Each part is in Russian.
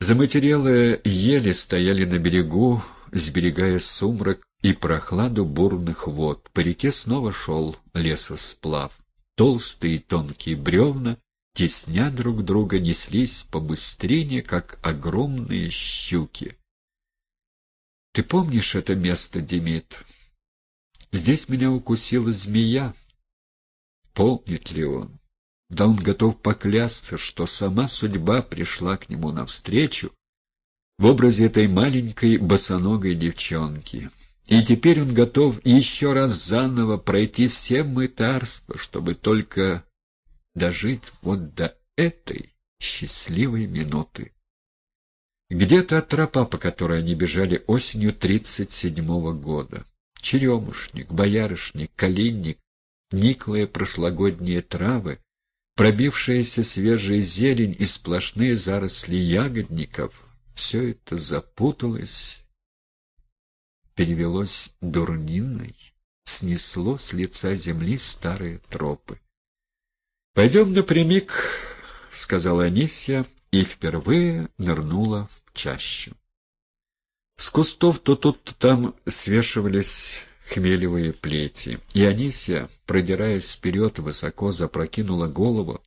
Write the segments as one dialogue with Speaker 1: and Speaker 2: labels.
Speaker 1: Заматерелые ели стояли на берегу, сберегая сумрак и прохладу бурных вод. По реке снова шел лесосплав. Толстые и тонкие бревна, тесня друг друга, неслись по как огромные щуки. — Ты помнишь это место, Демид? Здесь меня укусила змея. Помнит ли он? Да он готов поклясться, что сама судьба пришла к нему навстречу в образе этой маленькой босоногой девчонки. И теперь он готов еще раз заново пройти все мытарства, чтобы только дожить вот до этой счастливой минуты. Где-то тропа, по которой они бежали осенью тридцать седьмого года. Черемушник, боярышник, калинник, никлые прошлогодние травы, пробившаяся свежая зелень и сплошные заросли ягодников — все это запуталось перевелось дурниной, снесло с лица земли старые тропы. — Пойдем напрямик, — сказала Анисия и впервые нырнула в чащу. С кустов то тут, то там свешивались хмелевые плети, и Анисия, продираясь вперед, высоко запрокинула голову,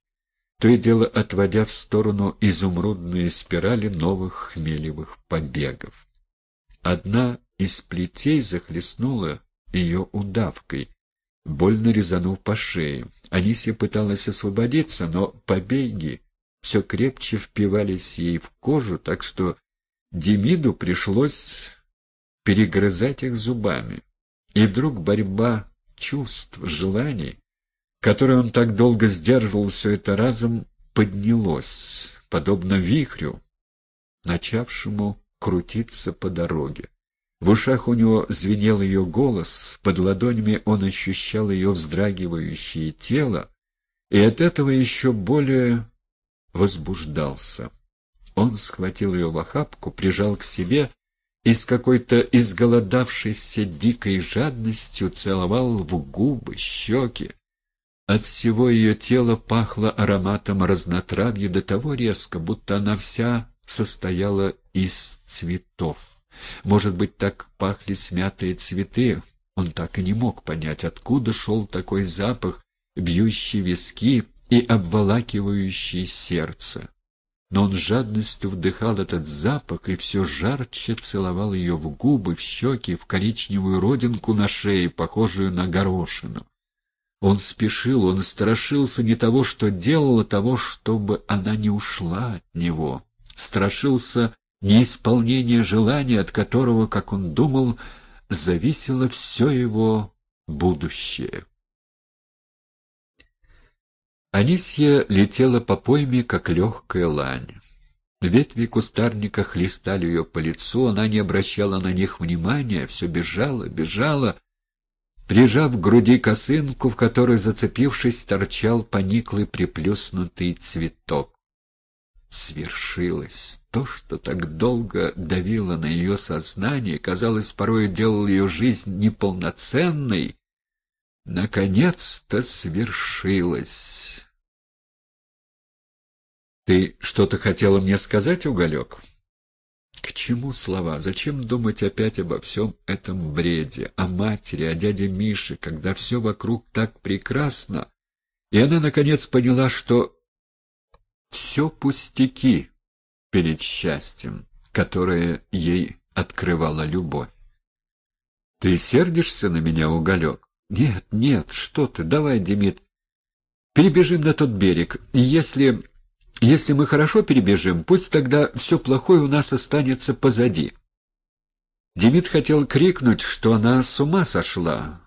Speaker 1: то и дело отводя в сторону изумрудные спирали новых хмелевых побегов. Одна из плетей захлестнула ее удавкой, больно резанув по шее. Анисия пыталась освободиться, но побеги все крепче впивались ей в кожу, так что Демиду пришлось перегрызать их зубами. И вдруг борьба чувств, желаний, которые он так долго сдерживал все это разом, поднялось, подобно вихрю, начавшему крутиться по дороге. В ушах у него звенел ее голос, под ладонями он ощущал ее вздрагивающее тело, и от этого еще более возбуждался. Он схватил ее в охапку, прижал к себе и с какой-то изголодавшейся дикой жадностью целовал в губы, щеки. От всего ее тела пахло ароматом разнотравья до того резко, будто она вся состояла из цветов. Может быть, так пахли смятые цветы. Он так и не мог понять, откуда шел такой запах, бьющий виски и обволакивающий сердце. Но он жадностью вдыхал этот запах и все жарче целовал ее в губы, в щеки, в коричневую родинку на шее, похожую на горошину. Он спешил, он страшился не того, что делал, а того, чтобы она не ушла от него. Страшился неисполнение желания, от которого, как он думал, зависело все его будущее. Анисья летела по пойме, как легкая лань. Ветви кустарника хлестали ее по лицу, она не обращала на них внимания, все бежала, бежала, прижав к груди косынку, в которой, зацепившись, торчал пониклый приплюснутый цветок свершилось. То, что так долго давило на ее сознание, казалось, порой делало ее жизнь неполноценной, наконец-то свершилось. «Ты что-то хотела мне сказать, Уголек?» К чему слова? Зачем думать опять обо всем этом бреде, о матери, о дяде Мише, когда все вокруг так прекрасно? И она, наконец, поняла, что все пустяки перед счастьем, которое ей открывала любовь. Ты сердишься на меня, Уголек? Нет, нет, что ты, давай, Демид, перебежим на тот берег, если... Если мы хорошо перебежим, пусть тогда все плохое у нас останется позади. Демид хотел крикнуть, что она с ума сошла,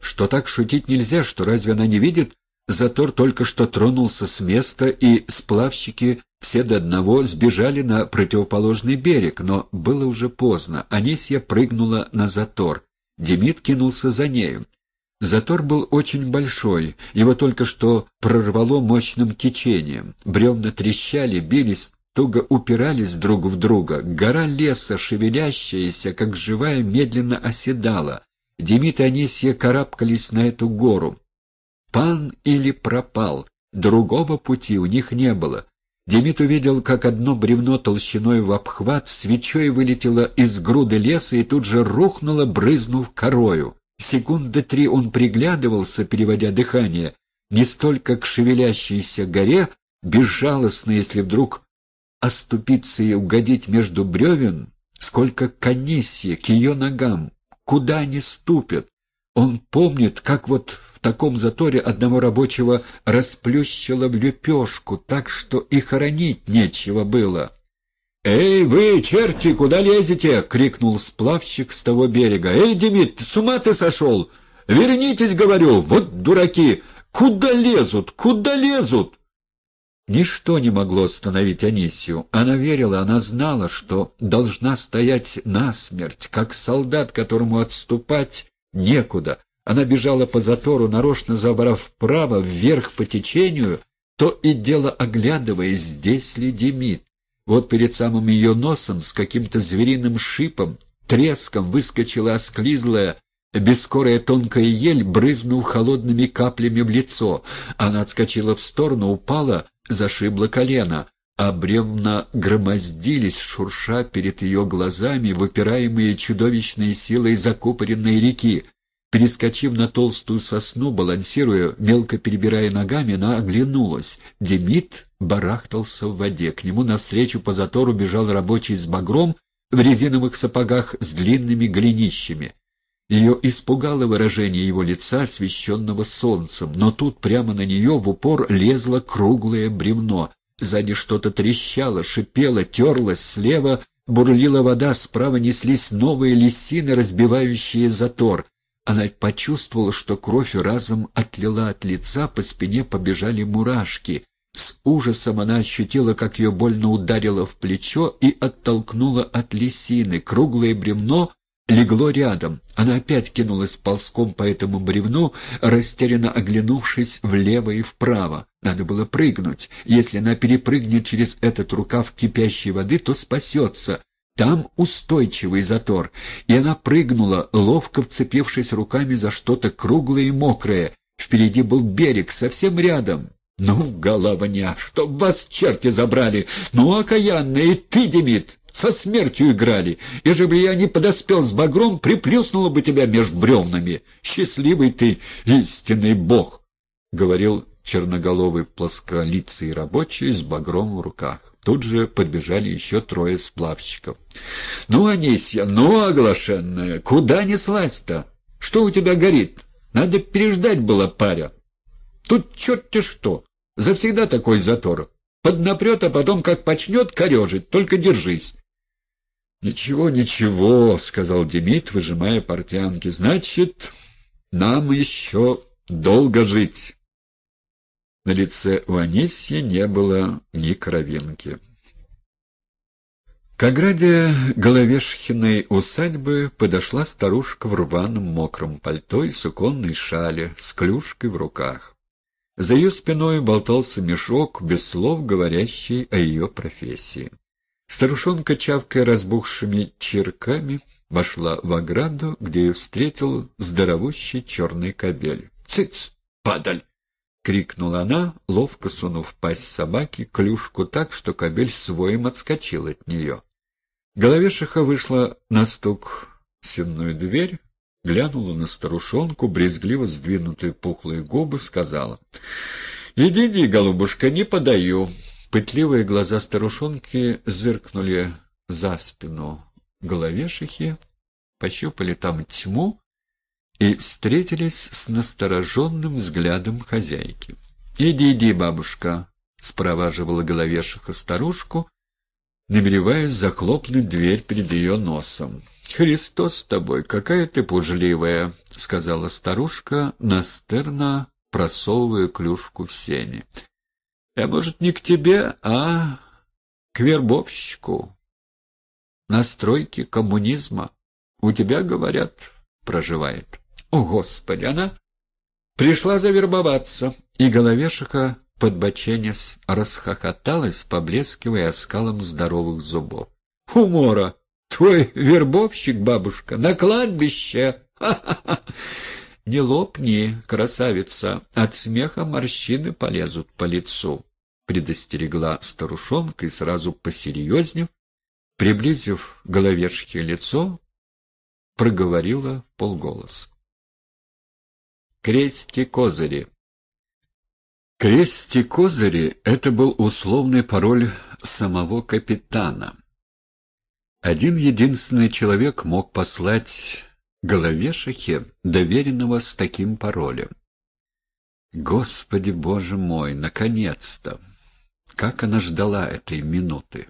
Speaker 1: что так шутить нельзя, что разве она не видит, Затор только что тронулся с места, и сплавщики все до одного сбежали на противоположный берег, но было уже поздно. Анисья прыгнула на затор. Демид кинулся за нею. Затор был очень большой, его только что прорвало мощным течением. Бревна трещали, бились, туго упирались друг в друга. Гора леса, шевелящаяся, как живая, медленно оседала. Демид и Анисья карабкались на эту гору. Пан или пропал, другого пути у них не было. Демид увидел, как одно бревно толщиной в обхват свечой вылетело из груды леса и тут же рухнуло, брызнув корою. Секунды три он приглядывался, переводя дыхание, не столько к шевелящейся горе, безжалостно, если вдруг оступиться и угодить между бревен, сколько к Аниссе, к ее ногам, куда они ступят. Он помнит, как вот в таком заторе одного рабочего расплющило в лепешку, так что и хоронить нечего было. «Эй, вы, черти, куда лезете?» — крикнул сплавщик с того берега. «Эй, Демид, с ума ты сошел? Вернитесь, говорю, вот дураки! Куда лезут? Куда лезут?» Ничто не могло остановить Анисию. Она верила, она знала, что должна стоять насмерть, как солдат, которому отступать некуда. Она бежала по затору, нарочно забрав вправо, вверх по течению, то и дело оглядываясь, здесь ли Демид. Вот перед самым ее носом с каким-то звериным шипом, треском выскочила осклизлая, бескорая тонкая ель, брызнув холодными каплями в лицо. Она отскочила в сторону, упала, зашибла колено, а бревна громоздились, шурша перед ее глазами, выпираемые чудовищной силой закупоренной реки. Перескочив на толстую сосну, балансируя, мелко перебирая ногами, она оглянулась. Демид барахтался в воде. К нему навстречу по затору бежал рабочий с багром в резиновых сапогах с длинными голенищами. Ее испугало выражение его лица, освещенного солнцем, но тут прямо на нее в упор лезло круглое бревно. Сзади что-то трещало, шипело, терлось, слева бурлила вода, справа неслись новые лисины, разбивающие затор. Она почувствовала, что кровь разом отлила от лица, по спине побежали мурашки. С ужасом она ощутила, как ее больно ударило в плечо и оттолкнула от лисины. Круглое бревно легло рядом. Она опять кинулась ползком по этому бревну, растерянно оглянувшись влево и вправо. Надо было прыгнуть. Если она перепрыгнет через этот рукав кипящей воды, то спасется. Там устойчивый затор, и она прыгнула, ловко вцепившись руками за что-то круглое и мокрое. Впереди был берег, совсем рядом. «Ну, головня, чтоб вас черти забрали! Ну, окаянная, и ты, Демид, со смертью играли! Ежели я не подоспел с багром, приплюснула бы тебя между бревнами! Счастливый ты, истинный бог!» — говорил черноголовый плосколицый рабочий с багром в руках. Тут же подбежали еще трое сплавщиков. — Ну, Анисья, ну, оглашенная, куда неслась-то? Что у тебя горит? Надо переждать было, паря. Тут черт-те что, завсегда такой затор. Поднапрет, а потом как почнет корежить, только держись. — Ничего, ничего, — сказал Демид, выжимая портянки. — Значит, нам еще долго жить. На лице у Анисьи не было ни кровинки. К ограде Головешхиной усадьбы подошла старушка в рваном мокром пальто и суконной шале с клюшкой в руках. За ее спиной болтался мешок, без слов говорящий о ее профессии. Старушонка, чавкая разбухшими черками, вошла в ограду, где ее встретил здоровущий черный кобель. «Цыц, падаль!» — крикнула она, ловко сунув пасть собаки клюшку так, что кобель своим отскочил от нее. Головешиха вышла на стук в сенную дверь, глянула на старушонку, брезгливо сдвинутые пухлые губы, сказала. — Иди, иди, голубушка, не подаю. Пытливые глаза старушонки зыркнули за спину головешихи, пощупали там тьму, и встретились с настороженным взглядом хозяйки. — Иди, иди, бабушка, — спроваживала головешиха старушку, намереваясь захлопнуть дверь перед ее носом. — Христос с тобой, какая ты пужливая, — сказала старушка, настырно просовывая клюшку в сене. — Я, может, не к тебе, а к вербовщику. На стройке коммунизма у тебя, говорят, проживает. О, Господи, она пришла завербоваться, и головешиха, подбоченясь, расхохоталась, поблескивая оскалом здоровых зубов. Умора! Твой вербовщик, бабушка, на кладбище! Ха-ха-ха! Не лопни, красавица, от смеха морщины полезут по лицу. предостерегла старушонка и сразу посерьезнев, приблизив головешке лицо, проговорила полголос. «Крести-козыри!» «Крести-козыри» — это был условный пароль самого капитана. Один единственный человек мог послать головешихе доверенного с таким паролем. Господи, Боже мой, наконец-то! Как она ждала этой минуты!